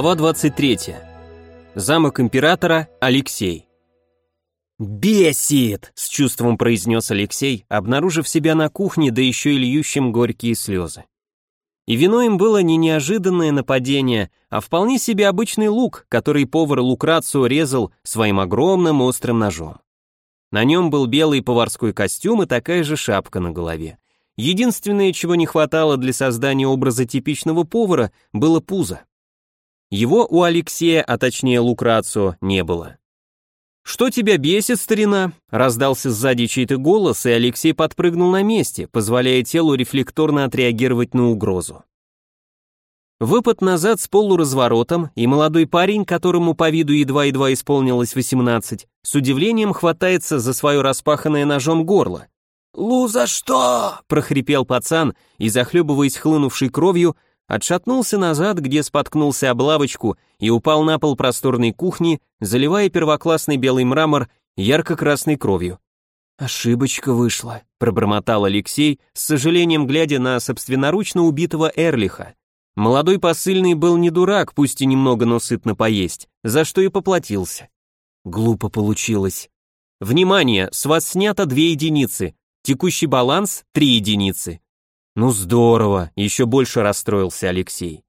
Глава 23. Замок императора Алексей. «Бесит!» — с чувством произнес Алексей, обнаружив себя на кухне, да еще и льющим горькие слезы. И вино им было не неожиданное нападение, а вполне себе обычный лук, который повар Лукрацио резал своим огромным острым ножом. На нем был белый поварской костюм и такая же шапка на голове. Единственное, чего не хватало для создания образа типичного повара, было пузо. Его у Алексея, а точнее Лукрацио, не было. «Что тебя бесит, старина?» — раздался сзади чей-то голос, и Алексей подпрыгнул на месте, позволяя телу рефлекторно отреагировать на угрозу. Выпад назад с полуразворотом, и молодой парень, которому по виду едва-едва исполнилось 18, с удивлением хватается за свое распаханное ножом горло. «Лу, за что?» — прохрипел пацан и, захлебываясь хлынувшей кровью, отшатнулся назад, где споткнулся об лавочку и упал на пол просторной кухни, заливая первоклассный белый мрамор ярко-красной кровью. «Ошибочка вышла», — пробормотал Алексей, с сожалением глядя на собственноручно убитого Эрлиха. Молодой посыльный был не дурак, пусть и немного, но сытно поесть, за что и поплатился. Глупо получилось. Внимание, с вас снято две единицы, текущий баланс — три единицы. Ну здорово, еще больше расстроился Алексей.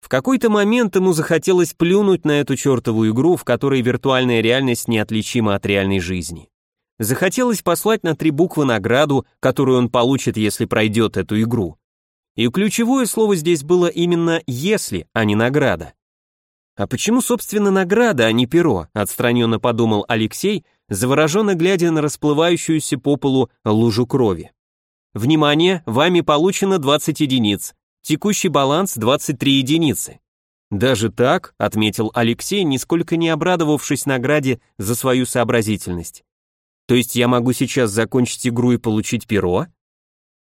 В какой-то момент ему захотелось плюнуть на эту чертову игру, в которой виртуальная реальность неотличима от реальной жизни. Захотелось послать на три буквы награду, которую он получит, если пройдет эту игру. И ключевое слово здесь было именно «если», а не «награда». А почему, собственно, награда, а не перо, отстраненно подумал Алексей, завороженно глядя на расплывающуюся по полу лужу крови. Внимание, вами получено 20 единиц. Текущий баланс 23 единицы. Даже так, отметил Алексей, нисколько не обрадовавшись награде за свою сообразительность. То есть я могу сейчас закончить игру и получить перо?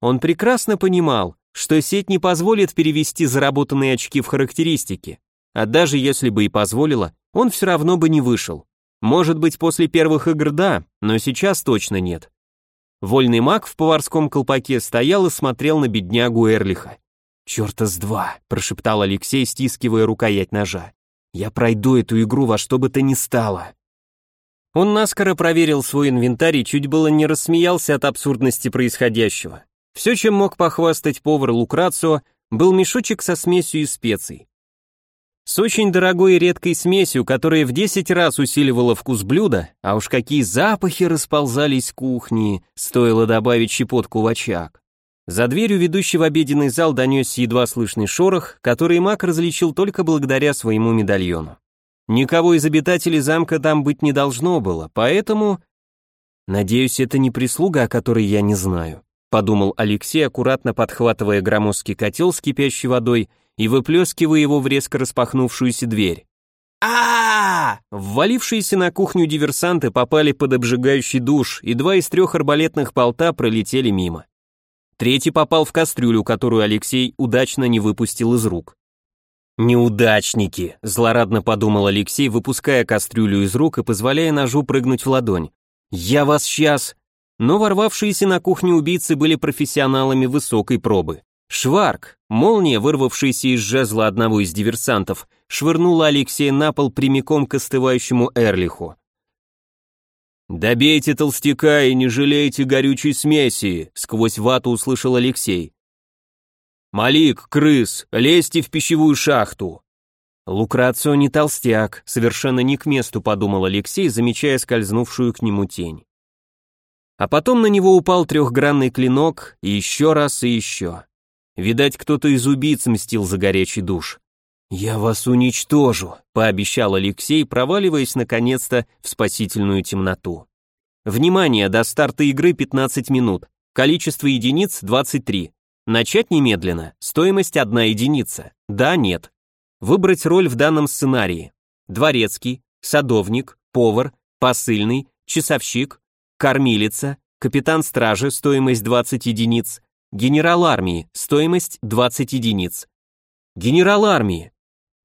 Он прекрасно понимал, что сеть не позволит перевести заработанные очки в характеристики, а даже если бы и позволила, он все равно бы не вышел. Может быть, после первых игр да, но сейчас точно нет. Вольный маг в поварском колпаке стоял и смотрел на беднягу Эрлиха. «Черта с два», — прошептал Алексей, стискивая рукоять ножа. «Я пройду эту игру во что бы то ни стало». Он наскоро проверил свой инвентарь и чуть было не рассмеялся от абсурдности происходящего. Все, чем мог похвастать повар Лукрацио, был мешочек со смесью из специй. С очень дорогой и редкой смесью, которая в 10 раз усиливала вкус блюда, а уж какие запахи расползались кухни, стоило добавить щепотку в очаг. За дверью, ведущей в обеденный зал, донесся едва слышный шорох, который маг различил только благодаря своему медальону. Никого из обитателей замка там быть не должно было, поэтому... Надеюсь, это не прислуга, о которой я не знаю, подумал Алексей, аккуратно подхватывая громоздкий котел с кипящей водой и выплескивая его в резко распахнувшуюся дверь. а Ввалившиеся на кухню диверсанты попали под обжигающий душ, и два из трех арбалетных болта пролетели мимо. Третий попал в кастрюлю, которую Алексей удачно не выпустил из рук. «Неудачники», — злорадно подумал Алексей, выпуская кастрюлю из рук и позволяя ножу прыгнуть в ладонь. «Я вас сейчас...» Но ворвавшиеся на кухню убийцы были профессионалами высокой пробы. Шварк, молния, вырвавшаяся из жезла одного из диверсантов, швырнула Алексея на пол прямиком к остывающему Эрлиху. «Добейте толстяка и не жалейте горючей смеси», — сквозь вату услышал Алексей. «Малик, крыс, лезьте в пищевую шахту!» Лукрацио не толстяк, совершенно не к месту, подумал Алексей, замечая скользнувшую к нему тень. А потом на него упал трехгранный клинок, и еще раз, и еще. Видать, кто-то из убийц мстил за горячий душ. «Я вас уничтожу», — пообещал Алексей, проваливаясь наконец-то в спасительную темноту. Внимание, до старта игры 15 минут. Количество единиц 23. Начать немедленно. Стоимость 1 единица. Да, нет. Выбрать роль в данном сценарии. Дворецкий, садовник, повар, посыльный, часовщик, кормилица, капитан стражи, стоимость 20 единиц, Генерал армии, стоимость 20 единиц. Генерал армии.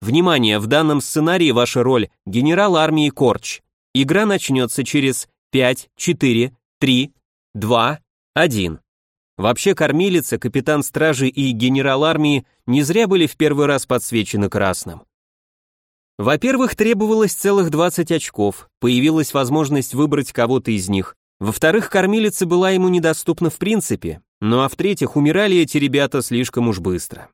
Внимание, в данном сценарии ваша роль генерал армии Корч. Игра начнется через 5, 4, 3, 2, 1. Вообще кормилица, капитан стражи и генерал армии не зря были в первый раз подсвечены красным. Во-первых, требовалось целых 20 очков, появилась возможность выбрать кого-то из них. Во-вторых, кормилица была ему недоступна в принципе. Ну а в-третьих, умирали эти ребята слишком уж быстро.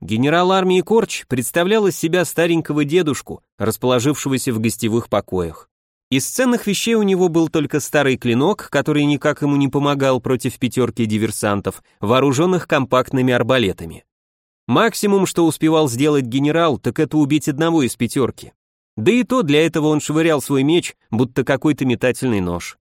Генерал армии Корч представлял из себя старенького дедушку, расположившегося в гостевых покоях. Из ценных вещей у него был только старый клинок, который никак ему не помогал против пятерки диверсантов, вооруженных компактными арбалетами. Максимум, что успевал сделать генерал, так это убить одного из пятерки. Да и то для этого он швырял свой меч, будто какой-то метательный нож.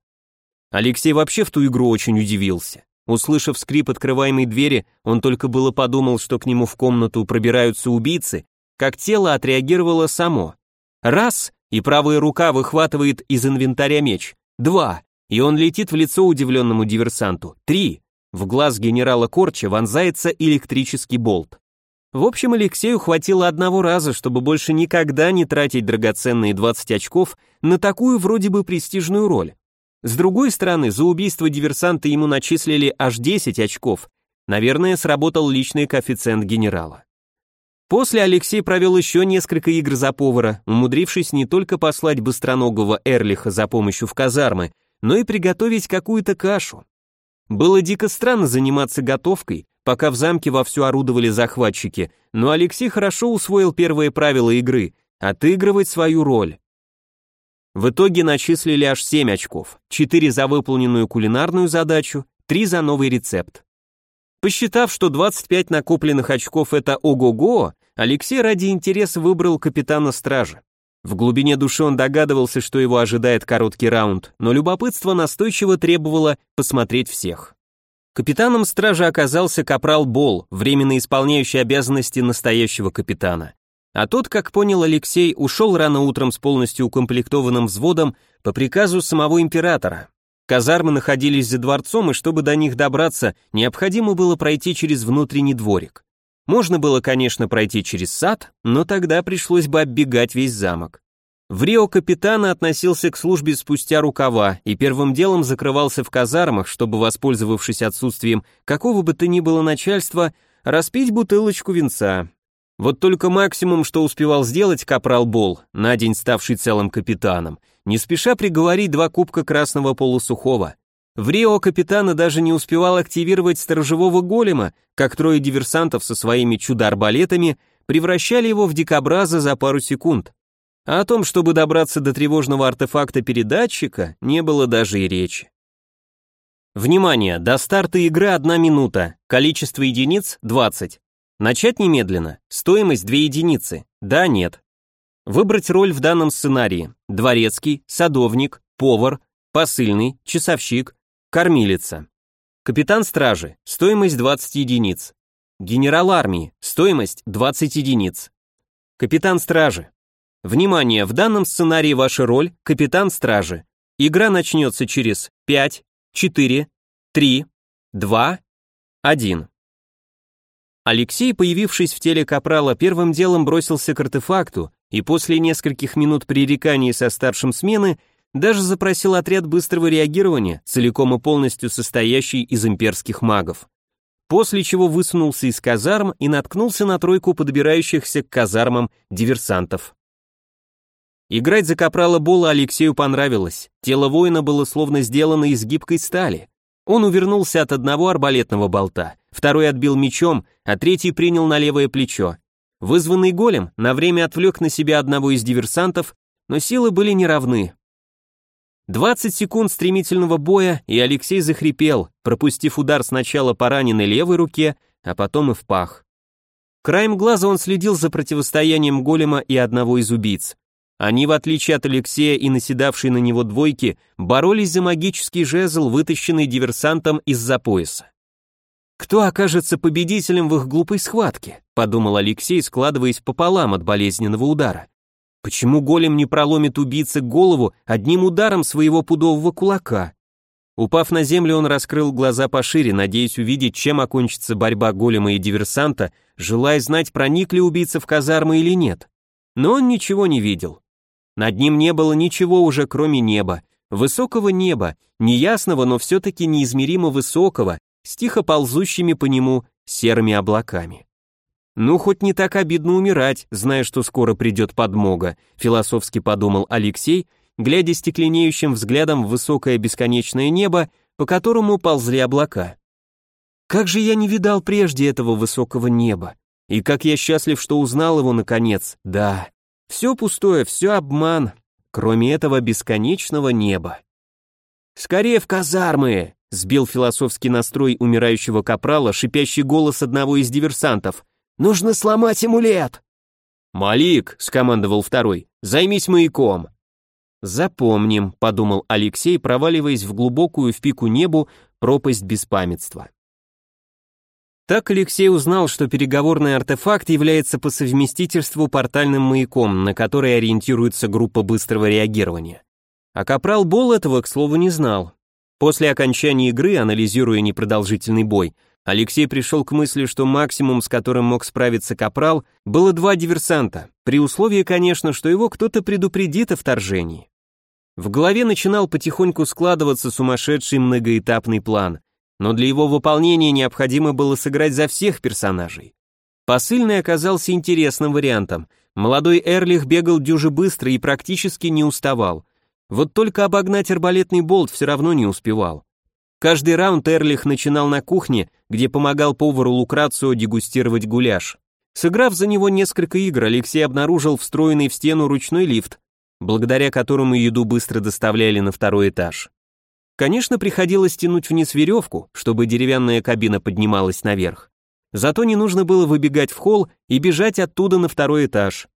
Алексей вообще в ту игру очень удивился. Услышав скрип открываемой двери, он только было подумал, что к нему в комнату пробираются убийцы, как тело отреагировало само. Раз, и правая рука выхватывает из инвентаря меч. Два, и он летит в лицо удивленному диверсанту. Три, в глаз генерала Корча вонзается электрический болт. В общем, Алексею хватило одного раза, чтобы больше никогда не тратить драгоценные 20 очков на такую вроде бы престижную роль. С другой стороны, за убийство диверсанта ему начислили аж 10 очков. Наверное, сработал личный коэффициент генерала. После Алексей провел еще несколько игр за повара, умудрившись не только послать быстроногого Эрлиха за помощью в казармы, но и приготовить какую-то кашу. Было дико странно заниматься готовкой, пока в замке вовсю орудовали захватчики, но Алексей хорошо усвоил первые правила игры — отыгрывать свою роль. В итоге начислили аж 7 очков, 4 за выполненную кулинарную задачу, 3 за новый рецепт. Посчитав, что 25 накопленных очков это ого-го, Алексей ради интереса выбрал капитана стражи. В глубине души он догадывался, что его ожидает короткий раунд, но любопытство настойчиво требовало посмотреть всех. Капитаном стражи оказался капрал Бол, временно исполняющий обязанности настоящего капитана. А тот, как понял Алексей, ушел рано утром с полностью укомплектованным взводом по приказу самого императора. Казармы находились за дворцом, и чтобы до них добраться, необходимо было пройти через внутренний дворик. Можно было, конечно, пройти через сад, но тогда пришлось бы оббегать весь замок. В Рио капитана относился к службе спустя рукава и первым делом закрывался в казармах, чтобы, воспользовавшись отсутствием какого бы то ни было начальства, распить бутылочку винца. Вот только максимум, что успевал сделать капрал Бол, на день ставший целым капитаном, не спеша приговорить два кубка красного полусухого. В Рио капитана даже не успевал активировать сторожевого голема, как трое диверсантов со своими чудо-арбалетами превращали его в дикобраза за пару секунд. А о том, чтобы добраться до тревожного артефакта передатчика, не было даже и речи. Внимание, до старта игры одна минута, количество единиц 20. Начать немедленно, стоимость 2 единицы, да, нет. Выбрать роль в данном сценарии, дворецкий, садовник, повар, посыльный, часовщик, кормилица. Капитан стражи, стоимость 20 единиц. Генерал армии, стоимость 20 единиц. Капитан стражи, Внимание, в данном сценарии ваша роль – капитан стражи. Игра начнется через 5, 4, 3, 2, 1. Алексей, появившись в теле Капрала, первым делом бросился к артефакту и после нескольких минут пререканий со старшим смены даже запросил отряд быстрого реагирования, целиком и полностью состоящий из имперских магов. После чего высунулся из казарм и наткнулся на тройку подбирающихся к казармам диверсантов. Играть за капрала Бола Алексею понравилось. Тело воина было словно сделано из гибкой стали. Он увернулся от одного арбалетного болта, второй отбил мечом, а третий принял на левое плечо. Вызванный голем на время отвлек на себя одного из диверсантов, но силы были неравны. 20 секунд стремительного боя, и Алексей захрипел, пропустив удар сначала по раненой левой руке, а потом и в пах. Краем глаза он следил за противостоянием голема и одного из убийц. Они, в отличие от Алексея и наседавшей на него двойки, боролись за магический жезл, вытащенный диверсантом из-за пояса. «Кто окажется победителем в их глупой схватке?» — подумал Алексей, складываясь пополам от болезненного удара. «Почему голем не проломит убийце голову одним ударом своего пудового кулака?» Упав на землю, он раскрыл глаза пошире, надеясь увидеть, чем окончится борьба голема и диверсанта, желая знать, проник ли убийца в казармы или нет. Но он ничего не видел. Над ним не было ничего уже, кроме неба. Высокого неба, неясного, но все-таки неизмеримо высокого, с тихо ползущими по нему серыми облаками. Ну, хоть не так обидно умирать, зная, что скоро придет подмога, философски подумал Алексей, глядя стекленеющим взглядом в высокое бесконечное небо, по которому ползли облака. Как же я не видал прежде этого высокого неба, и как я счастлив, что узнал его наконец, да. Все пустое, все обман, кроме этого бесконечного неба. «Скорее в казармы!» — сбил философский настрой умирающего капрала шипящий голос одного из диверсантов. Нужно сломать амулет!» «Малик», — скомандовал второй, — «займись маяком». «Запомним», — подумал Алексей, проваливаясь в глубокую в пику небу пропасть беспамятства. Так Алексей узнал, что переговорный артефакт является по совместительству портальным маяком, на который ориентируется группа быстрого реагирования. А Капрал Бол этого, к слову, не знал. После окончания игры, анализируя непродолжительный бой, Алексей пришел к мысли, что максимум, с которым мог справиться Капрал, было два диверсанта, при условии, конечно, что его кто-то предупредит о вторжении. В голове начинал потихоньку складываться сумасшедший многоэтапный план, но для его выполнения необходимо было сыграть за всех персонажей. Посыльный оказался интересным вариантом. Молодой Эрлих бегал дюже быстро и практически не уставал. Вот только обогнать арбалетный болт все равно не успевал. Каждый раунд Эрлих начинал на кухне, где помогал повару Лукрацио дегустировать гуляш. Сыграв за него несколько игр, Алексей обнаружил встроенный в стену ручной лифт, благодаря которому еду быстро доставляли на второй этаж. Конечно, приходилось тянуть вниз веревку, чтобы деревянная кабина поднималась наверх. Зато не нужно было выбегать в холл и бежать оттуда на второй этаж.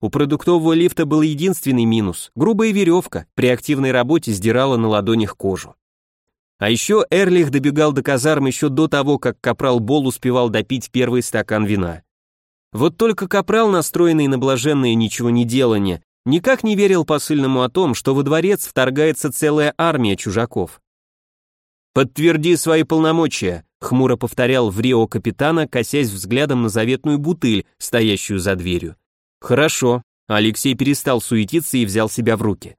У продуктового лифта был единственный минус – грубая веревка, при активной работе сдирала на ладонях кожу. А еще Эрлих добегал до казарм еще до того, как Капрал Бол успевал допить первый стакан вина. Вот только Капрал, настроенный на блаженное ничего не делание, никак не верил посыльному о том, что во дворец вторгается целая армия чужаков. «Подтверди свои полномочия», — хмуро повторял в Рио капитана, косясь взглядом на заветную бутыль, стоящую за дверью. «Хорошо», — Алексей перестал суетиться и взял себя в руки.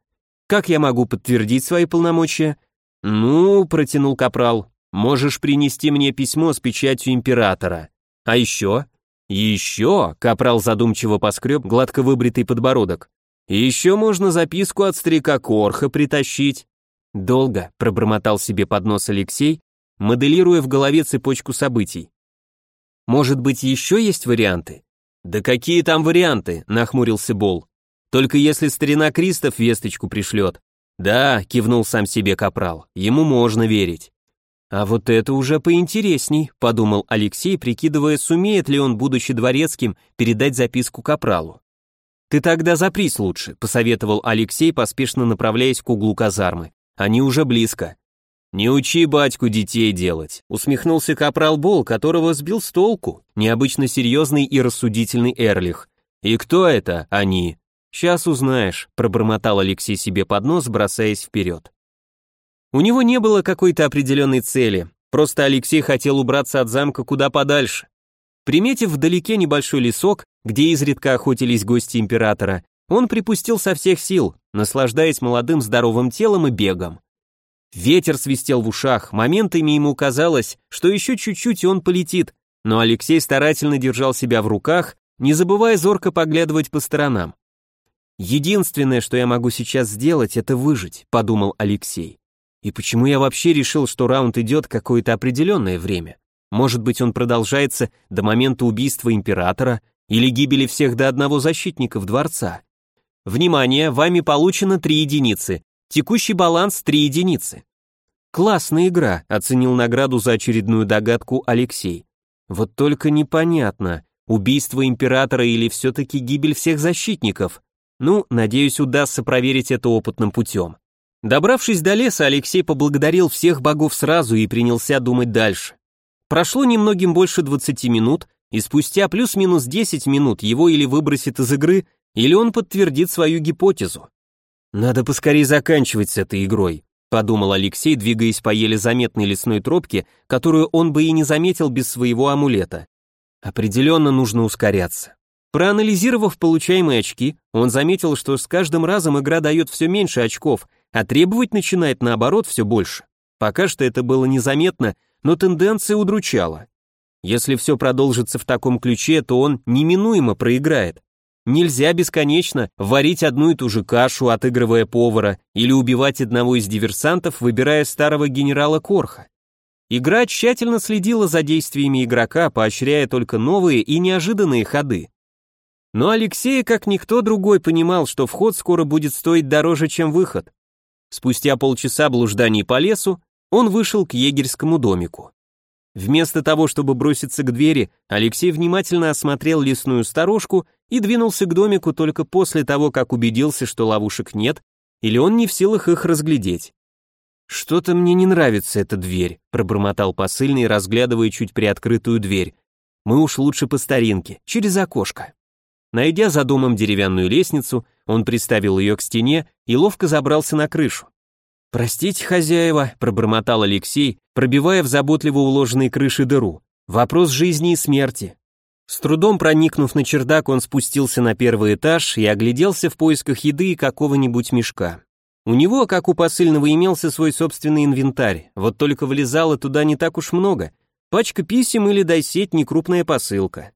«Как я могу подтвердить свои полномочия?» «Ну», — протянул капрал, — «можешь принести мне письмо с печатью императора. А еще?» «Еще», — капрал задумчиво поскреб гладко выбритый подбородок. «Еще можно записку от старика Корха притащить». «Долго», — пробормотал себе под нос Алексей, моделируя в голове цепочку событий. «Может быть, еще есть варианты?» «Да какие там варианты?» — нахмурился Бол. «Только если старина Кристоф весточку пришлет, «Да», — кивнул сам себе Капрал, — «ему можно верить». «А вот это уже поинтересней», — подумал Алексей, прикидывая, сумеет ли он, будучи дворецким, передать записку Капралу. «Ты тогда запрись лучше», — посоветовал Алексей, поспешно направляясь к углу казармы. «Они уже близко». «Не учи батьку детей делать», — усмехнулся Капрал Бол, которого сбил с толку, необычно серьезный и рассудительный Эрлих. «И кто это они?» «Сейчас узнаешь», — пробормотал Алексей себе под нос, бросаясь вперед. У него не было какой-то определенной цели, просто Алексей хотел убраться от замка куда подальше. Приметив вдалеке небольшой лесок, где изредка охотились гости императора, он припустил со всех сил, наслаждаясь молодым здоровым телом и бегом. Ветер свистел в ушах, моментами ему казалось, что еще чуть-чуть он полетит, но Алексей старательно держал себя в руках, не забывая зорко поглядывать по сторонам. Единственное, что я могу сейчас сделать, это выжить, подумал Алексей. И почему я вообще решил, что раунд идет какое-то определенное время? Может быть, он продолжается до момента убийства императора или гибели всех до одного защитников дворца? Внимание, вами получено 3 единицы. Текущий баланс 3 единицы. Классная игра, оценил награду за очередную догадку Алексей. Вот только непонятно, убийство императора или все-таки гибель всех защитников. Ну, надеюсь, удастся проверить это опытным путем. Добравшись до леса, Алексей поблагодарил всех богов сразу и принялся думать дальше. Прошло немногим больше 20 минут, и спустя плюс-минус 10 минут его или выбросит из игры, или он подтвердит свою гипотезу. «Надо поскорее заканчивать с этой игрой», подумал Алексей, двигаясь по еле заметной лесной тропке, которую он бы и не заметил без своего амулета. Определенно нужно ускоряться. Проанализировав получаемые очки, он заметил, что с каждым разом игра дает все меньше очков, а требовать начинает наоборот все больше. Пока что это было незаметно, но тенденция удручала. Если все продолжится в таком ключе, то он неминуемо проиграет. Нельзя бесконечно варить одну и ту же кашу, отыгрывая повара, или убивать одного из диверсантов, выбирая старого генерала Корха. Игра тщательно следила за действиями игрока, поощряя только новые и неожиданные ходы. Но Алексей, как никто другой, понимал, что вход скоро будет стоить дороже, чем выход. Спустя полчаса блужданий по лесу, он вышел к егерскому домику. Вместо того, чтобы броситься к двери, Алексей внимательно осмотрел лесную сторожку и двинулся к домику только после того, как убедился, что ловушек нет, или он не в силах их разглядеть. «Что-то мне не нравится эта дверь», — пробормотал посыльный, разглядывая чуть приоткрытую дверь. «Мы уж лучше по старинке, через окошко». Найдя за домом деревянную лестницу, он приставил ее к стене и ловко забрался на крышу. «Простите, хозяева», — пробормотал Алексей, пробивая в заботливо уложенной крыше дыру. «Вопрос жизни и смерти». С трудом проникнув на чердак, он спустился на первый этаж и огляделся в поисках еды и какого-нибудь мешка. У него, как у посыльного, имелся свой собственный инвентарь, вот только влезало туда не так уж много. Пачка писем или дай сеть некрупная посылка.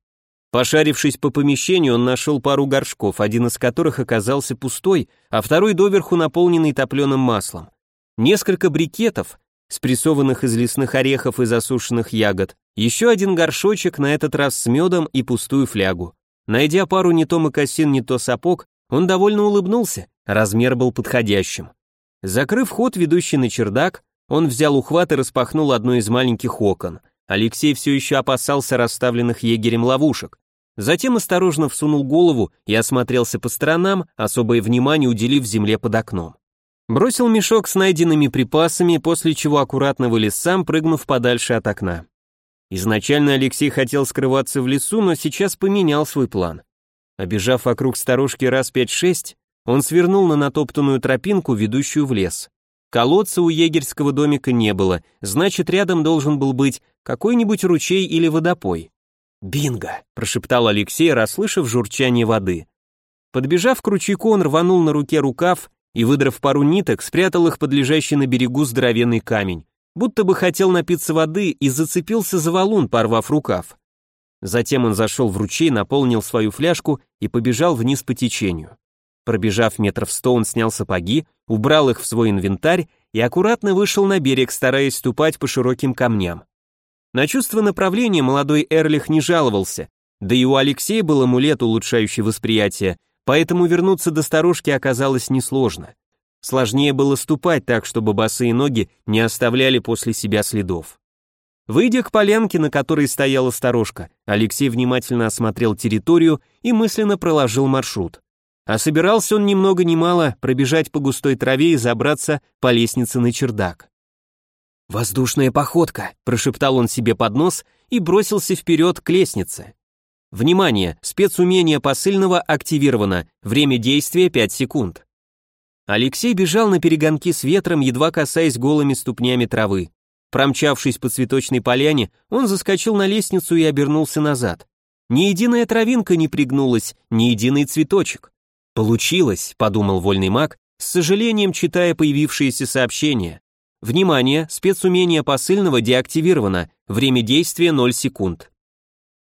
Пошарившись по помещению, он нашел пару горшков, один из которых оказался пустой, а второй доверху наполненный топленым маслом несколько брикетов, спрессованных из лесных орехов и засушенных ягод, еще один горшочек, на этот раз с медом и пустую флягу. Найдя пару не то мокасин, не то сапог, он довольно улыбнулся, размер был подходящим. Закрыв ход, ведущий на чердак, он взял ухват и распахнул одно из маленьких окон. Алексей все еще опасался расставленных егерем ловушек. Затем осторожно всунул голову и осмотрелся по сторонам, особое внимание уделив земле под окном. Бросил мешок с найденными припасами, после чего аккуратно вылез сам, прыгнув подальше от окна. Изначально Алексей хотел скрываться в лесу, но сейчас поменял свой план. Обежав вокруг сторожки раз пять-шесть, он свернул на натоптанную тропинку, ведущую в лес. Колодца у егерского домика не было, значит, рядом должен был быть какой-нибудь ручей или водопой. «Бинго!» – прошептал Алексей, расслышав журчание воды. Подбежав к ручейку, он рванул на руке рукав и, выдрав пару ниток, спрятал их под лежащий на берегу здоровенный камень, будто бы хотел напиться воды и зацепился за валун, порвав рукав. Затем он зашел в ручей, наполнил свою фляжку и побежал вниз по течению. Пробежав метров сто, он снял сапоги, убрал их в свой инвентарь и аккуратно вышел на берег, стараясь ступать по широким камням. На чувство направления молодой Эрлих не жаловался, да и у Алексея был амулет, улучшающий восприятие, поэтому вернуться до сторожки оказалось несложно. Сложнее было ступать так, чтобы босые ноги не оставляли после себя следов. Выйдя к полянке, на которой стояла сторожка, Алексей внимательно осмотрел территорию и мысленно проложил маршрут. А собирался он ни много ни мало пробежать по густой траве и забраться по лестнице на чердак. «Воздушная походка», – прошептал он себе под нос и бросился вперед к лестнице. Внимание, спецумение посыльного активировано, время действия 5 секунд. Алексей бежал на перегонки с ветром, едва касаясь голыми ступнями травы. Промчавшись по цветочной поляне, он заскочил на лестницу и обернулся назад. Ни единая травинка не пригнулась, ни единый цветочек. «Получилось», — подумал вольный маг, с сожалением читая появившиеся сообщения. «Внимание, спецумение посыльного деактивировано, время действия 0 секунд».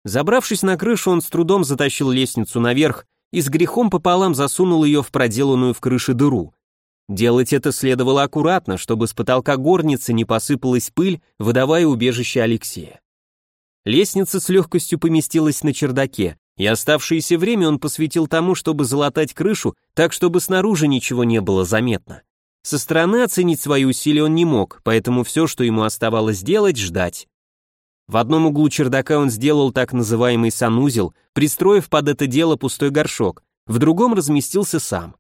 Забравшись на крышу, он с трудом затащил лестницу наверх и с грехом пополам засунул ее в проделанную в крыше дыру. Делать это следовало аккуратно, чтобы с потолка горницы не посыпалась пыль, выдавая убежище Алексея. Лестница с легкостью поместилась на чердаке, и оставшееся время он посвятил тому, чтобы залатать крышу, так чтобы снаружи ничего не было заметно. Со стороны оценить свои усилия он не мог, поэтому все, что ему оставалось делать, ждать. В одном углу чердака он сделал так называемый санузел, пристроив под это дело пустой горшок, в другом разместился сам.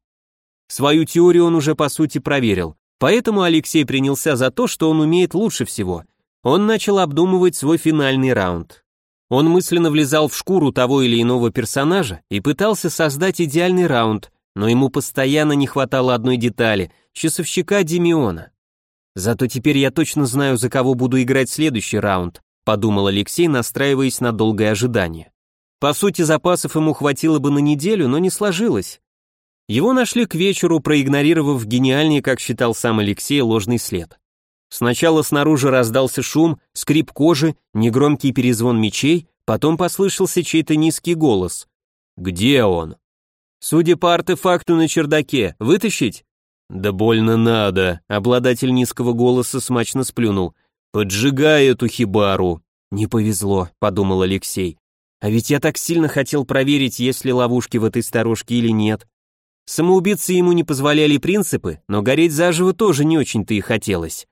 Свою теорию он уже по сути проверил, поэтому Алексей принялся за то, что он умеет лучше всего. Он начал обдумывать свой финальный раунд. Он мысленно влезал в шкуру того или иного персонажа и пытался создать идеальный раунд, но ему постоянно не хватало одной детали – часовщика Демиона. Зато теперь я точно знаю, за кого буду играть следующий раунд, подумал Алексей, настраиваясь на долгое ожидание. По сути, запасов ему хватило бы на неделю, но не сложилось. Его нашли к вечеру, проигнорировав гениальный, как считал сам Алексей, ложный след. Сначала снаружи раздался шум, скрип кожи, негромкий перезвон мечей, потом послышался чей-то низкий голос. «Где он?» «Судя по артефакту на чердаке, вытащить?» «Да больно надо», — обладатель низкого голоса смачно сплюнул. «Поджигай эту хибару». «Не повезло», — подумал Алексей. «А ведь я так сильно хотел проверить, есть ли ловушки в этой сторожке или нет». Самоубийцы ему не позволяли принципы, но гореть заживо тоже не очень-то и хотелось.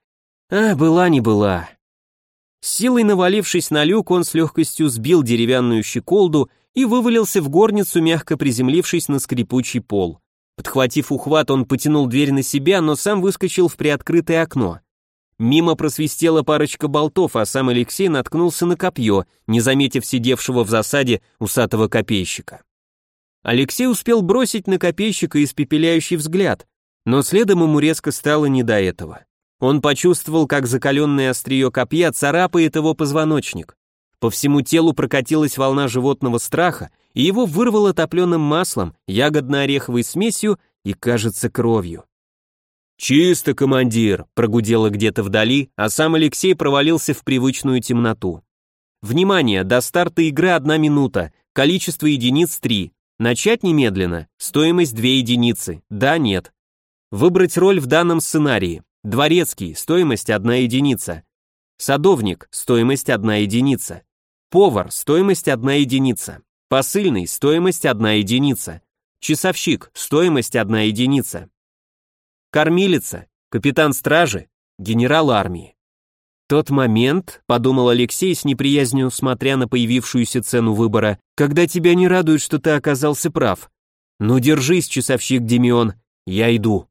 А, была не была. силой навалившись на люк, он с легкостью сбил деревянную щеколду и вывалился в горницу, мягко приземлившись на скрипучий пол. Подхватив ухват, он потянул дверь на себя, но сам выскочил в приоткрытое окно. Мимо просвистела парочка болтов, а сам Алексей наткнулся на копье, не заметив сидевшего в засаде усатого копейщика. Алексей успел бросить на копейщика испепеляющий взгляд, но следом ему резко стало не до этого. Он почувствовал, как закаленное острие копья царапает его позвоночник. По всему телу прокатилась волна животного страха, и его вырвало топленым маслом, ягодно-ореховой смесью и, кажется, кровью. «Чисто, командир!» — прогудело где-то вдали, а сам Алексей провалился в привычную темноту. «Внимание! До старта игры одна минута, количество единиц три. Начать немедленно, стоимость две единицы, да, нет. Выбрать роль в данном сценарии. Дворецкий, стоимость одна единица. Садовник, стоимость одна единица. Повар, стоимость одна единица. Посыльный, стоимость одна единица. Часовщик, стоимость одна единица. Кормилица, капитан стражи, генерал армии. Тот момент, подумал Алексей с неприязнью, смотря на появившуюся цену выбора, когда тебя не радует, что ты оказался прав. Ну держись, часовщик Демион, я иду.